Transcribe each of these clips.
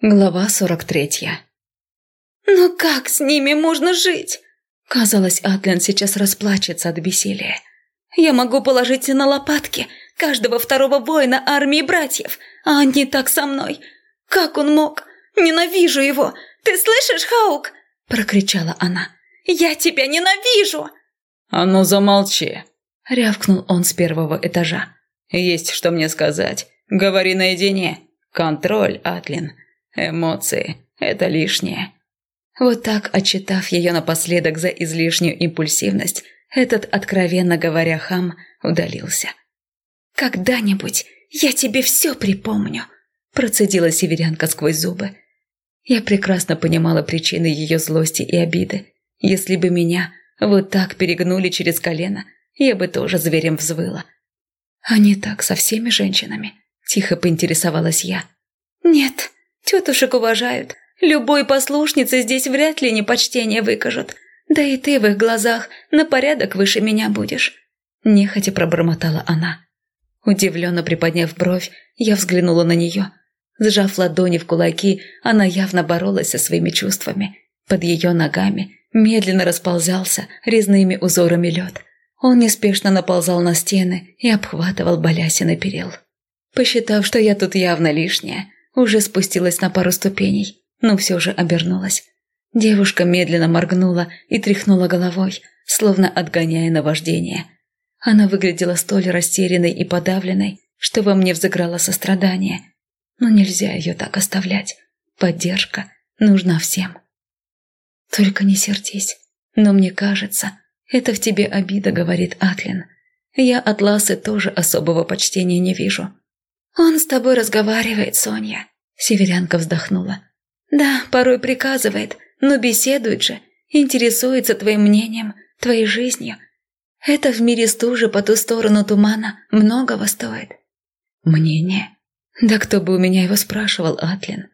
Глава сорок третья. «Ну как с ними можно жить?» Казалось, Атлен сейчас расплачется от бессилия. «Я могу положить на лопатки каждого второго воина армии братьев, а они так со мной. Как он мог? Ненавижу его! Ты слышишь, Хаук?» – прокричала она. «Я тебя ненавижу!» «А ну замолчи!» – рявкнул он с первого этажа. «Есть что мне сказать. Говори наедине. Контроль, Атлин. Эмоции – это лишнее. Вот так, отчитав ее напоследок за излишнюю импульсивность, этот, откровенно говоря, хам удалился. «Когда-нибудь я тебе все припомню», – процедила северянка сквозь зубы. Я прекрасно понимала причины ее злости и обиды. Если бы меня вот так перегнули через колено, я бы тоже зверем взвыла. А не так со всеми женщинами, тихо поинтересовалась я. «Нет», Тетушек уважают. Любой послушнице здесь вряд ли непочтение выкажут. Да и ты в их глазах на порядок выше меня будешь». Нехотя пробормотала она. Удивленно приподняв бровь, я взглянула на нее. Сжав ладони в кулаки, она явно боролась со своими чувствами. Под ее ногами медленно расползался резными узорами лед. Он неспешно наползал на стены и обхватывал балясины перил. Посчитав, что я тут явно лишняя, уже спустилась на пару ступеней, но все же обернулась. Девушка медленно моргнула и тряхнула головой, словно отгоняя наваждение. Она выглядела столь растерянной и подавленной, что во мне взыграло сострадание. Но нельзя ее так оставлять. Поддержка нужна всем. «Только не сердись, но мне кажется, это в тебе обида», — говорит Атлин. «Я от Ласы тоже особого почтения не вижу. «Он с тобой разговаривает, Соня», — северянка вздохнула. «Да, порой приказывает, но беседует же, интересуется твоим мнением, твоей жизнью. Это в мире стужи по ту сторону тумана многого стоит». «Мнение? Да кто бы у меня его спрашивал, Атлин?»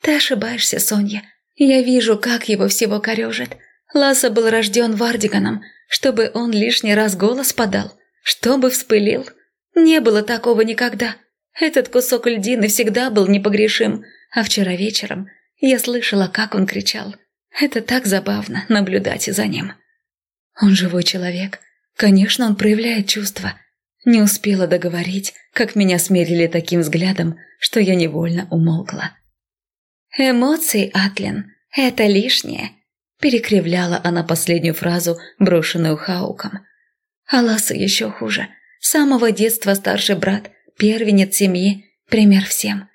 «Ты ошибаешься, Соня. Я вижу, как его всего корежит. Ласа был рожден Вардиганом, чтобы он лишний раз голос подал, чтобы вспылил. Не было такого никогда. Этот кусок льдины всегда был непогрешим, а вчера вечером я слышала, как он кричал. Это так забавно наблюдать за ним. Он живой человек. Конечно, он проявляет чувства. Не успела договорить, как меня смерили таким взглядом, что я невольно умолкла. «Эмоции, Атлин, это лишнее», – перекривляла она последнюю фразу, брошенную Хауком. А Ласа еще хуже. С самого детства старший брат – первенец семьи, пример всем.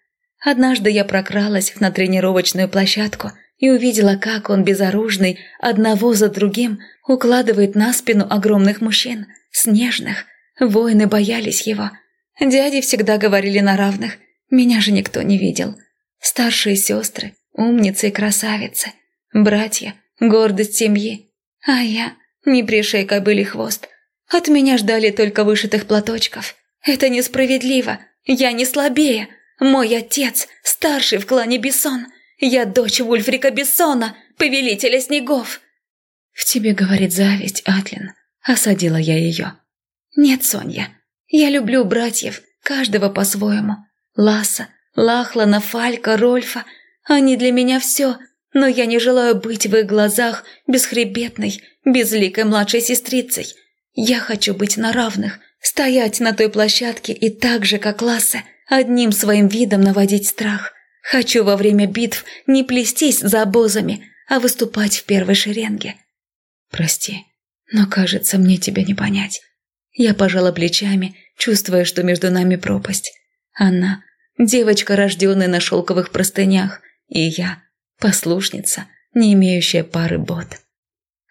Однажды я прокралась на тренировочную площадку и увидела, как он безоружный, одного за другим, укладывает на спину огромных мужчин, снежных. Воины боялись его. Дяди всегда говорили на равных, меня же никто не видел. Старшие сестры, умницы и красавицы, братья, гордость семьи. А я, не пришей кобыли хвост, от меня ждали только вышитых платочков. Это несправедливо. Я не слабее. Мой отец – старший в клане Бессон. Я дочь Вульфрика Бессона, повелителя снегов. В тебе говорит зависть, Атлин. Осадила я ее. Нет, Соня. Я люблю братьев, каждого по-своему. Ласа, Лахлана, Фалька, Рольфа. Они для меня все, но я не желаю быть в их глазах бесхребетной, безликой младшей сестрицей. Я хочу быть на равных, Стоять на той площадке и так же, как Лассе, одним своим видом наводить страх. Хочу во время битв не плестись за обозами, а выступать в первой шеренге. Прости, но, кажется, мне тебя не понять. Я пожала плечами, чувствуя, что между нами пропасть. Она – девочка, рожденная на шелковых простынях, и я – послушница, не имеющая пары бот.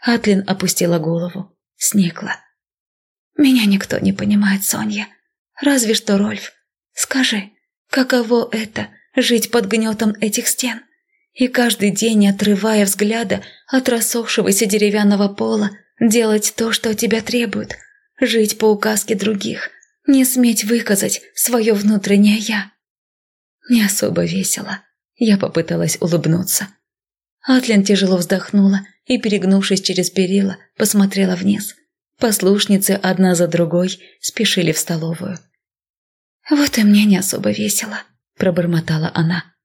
Атлин опустила голову, сникла. Меня никто не понимает, Соня. Разве что Рольф. Скажи, каково это – жить под гнетом этих стен? И каждый день, не отрывая взгляда от рассохшегося деревянного пола, делать то, что тебя требуют, жить по указке других, не сметь выказать свое внутреннее «я». Не особо весело. Я попыталась улыбнуться. Атлин тяжело вздохнула и, перегнувшись через перила, посмотрела вниз – Послушницы одна за другой спешили в столовую. «Вот и мне не особо весело», – пробормотала она.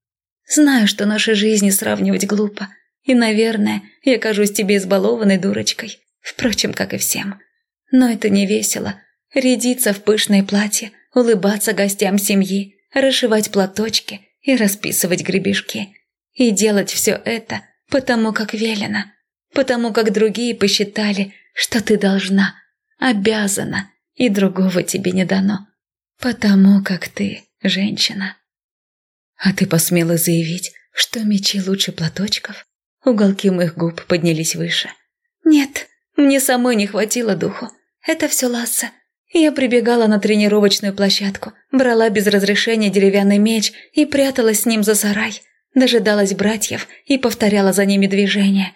Знаю, что наши жизни сравнивать глупо. И, наверное, я кажусь тебе избалованной дурочкой. Впрочем, как и всем. Но это не весело. Рядиться в пышное платье, улыбаться гостям семьи, расшивать платочки и расписывать гребешки. И делать все это потому, как велено. Потому, как другие посчитали, что ты должна, обязана, и другого тебе не дано. Потому, как ты женщина. А ты посмела заявить, что мечи лучше платочков? Уголки моих губ поднялись выше. Нет, мне самой не хватило духу. Это все Ласса. Я прибегала на тренировочную площадку, брала без разрешения деревянный меч и пряталась с ним за сарай. Дожидалась братьев и повторяла за ними движения.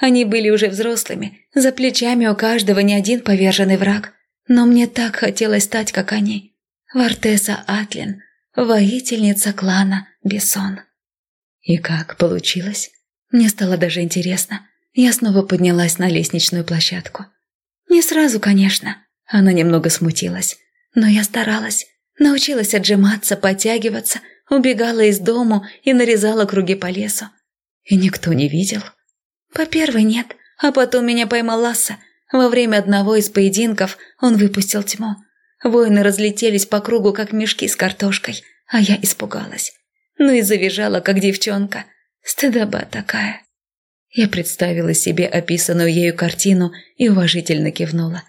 Они были уже взрослыми, за плечами у каждого не один поверженный враг. Но мне так хотелось стать, как они. Вартеса Атлин, воительница клана Бессон. И как получилось? Мне стало даже интересно. Я снова поднялась на лестничную площадку. Не сразу, конечно. Она немного смутилась. Но я старалась. Научилась отжиматься, подтягиваться, убегала из дому и нарезала круги по лесу. И никто не видел. По первой нет, а потом меня поймал Ласса. Во время одного из поединков он выпустил тьму. Воины разлетелись по кругу, как мешки с картошкой, а я испугалась. Ну и завизжала, как девчонка. Стыдоба такая. Я представила себе описанную ею картину и уважительно кивнула.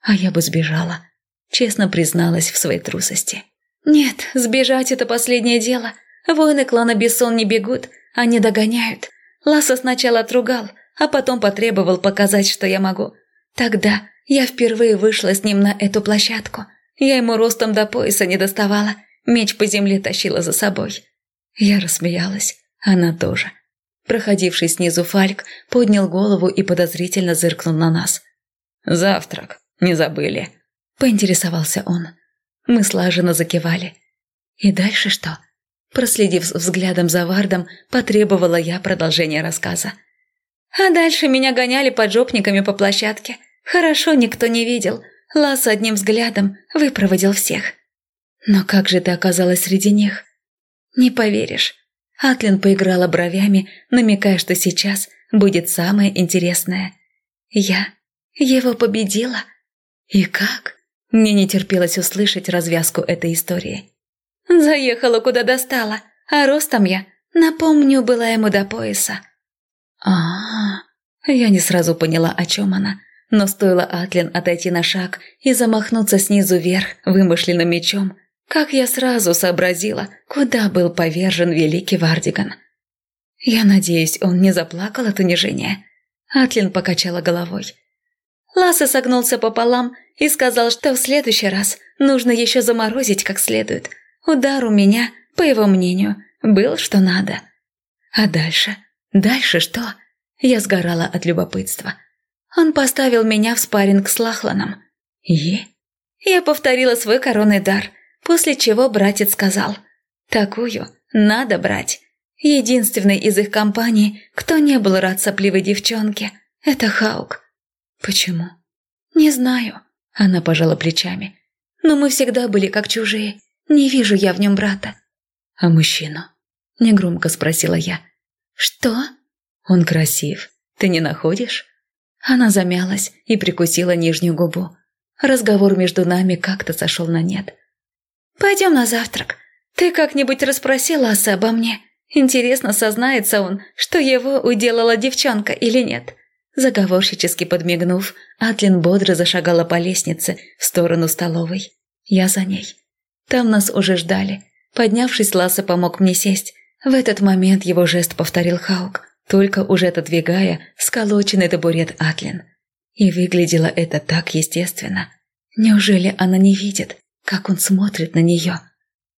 А я бы сбежала. Честно призналась в своей трусости. Нет, сбежать – это последнее дело. Воины клана Бессон не бегут, они догоняют. Ласса сначала отругал, а потом потребовал показать, что я могу. Тогда я впервые вышла с ним на эту площадку. Я ему ростом до пояса не доставала, меч по земле тащила за собой. Я рассмеялась. Она тоже. Проходивший снизу Фальк поднял голову и подозрительно зыркнул на нас. «Завтрак. Не забыли?» – поинтересовался он. Мы слаженно закивали. «И дальше что?» Проследив взглядом за Вардом, потребовала я продолжения рассказа. А дальше меня гоняли поджопниками по площадке. Хорошо никто не видел. Лас одним взглядом выпроводил всех. Но как же ты оказалась среди них? Не поверишь. Атлин поиграла бровями, намекая, что сейчас будет самое интересное. Я его победила. И как? Мне не терпелось услышать развязку этой истории. Заехала куда достала, а ростом я, напомню, была ему до пояса. А, -а, а Я не сразу поняла, о чем она, но стоило Атлин отойти на шаг и замахнуться снизу вверх вымышленным мечом, как я сразу сообразила, куда был повержен великий Вардиган. Я надеюсь, он не заплакал от унижения. Атлин покачала головой. Ласса согнулся пополам и сказал, что в следующий раз нужно еще заморозить как следует. Удар у меня, по его мнению, был что надо. А дальше? Дальше что? Я сгорала от любопытства. Он поставил меня в спарринг с Лахланом. И? Я повторила свой коронный дар – После чего братец сказал, «Такую надо брать». Единственный из их компании, кто не был рад сопливой девчонке, это Хаук. Почему? Не знаю. Она пожала плечами. Но мы всегда были как чужие. Не вижу я в нем брата. А мужчину? Негромко спросила я. Что? Он красив. Ты не находишь? Она замялась и прикусила нижнюю губу. Разговор между нами как-то сошел на нет. «Пойдем на завтрак. Ты как-нибудь расспросила Аса обо мне? Интересно, сознается он, что его уделала девчонка или нет?» Заговорщически подмигнув, Атлин бодро зашагала по лестнице в сторону столовой. Я за ней. Там нас уже ждали. Поднявшись, Ласса помог мне сесть. В этот момент его жест повторил Хаук, только уже отодвигая сколоченный табурет Атлин. И выглядело это так естественно. Неужели она не видит, как он смотрит на нее.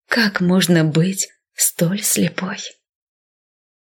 Как можно быть столь слепой?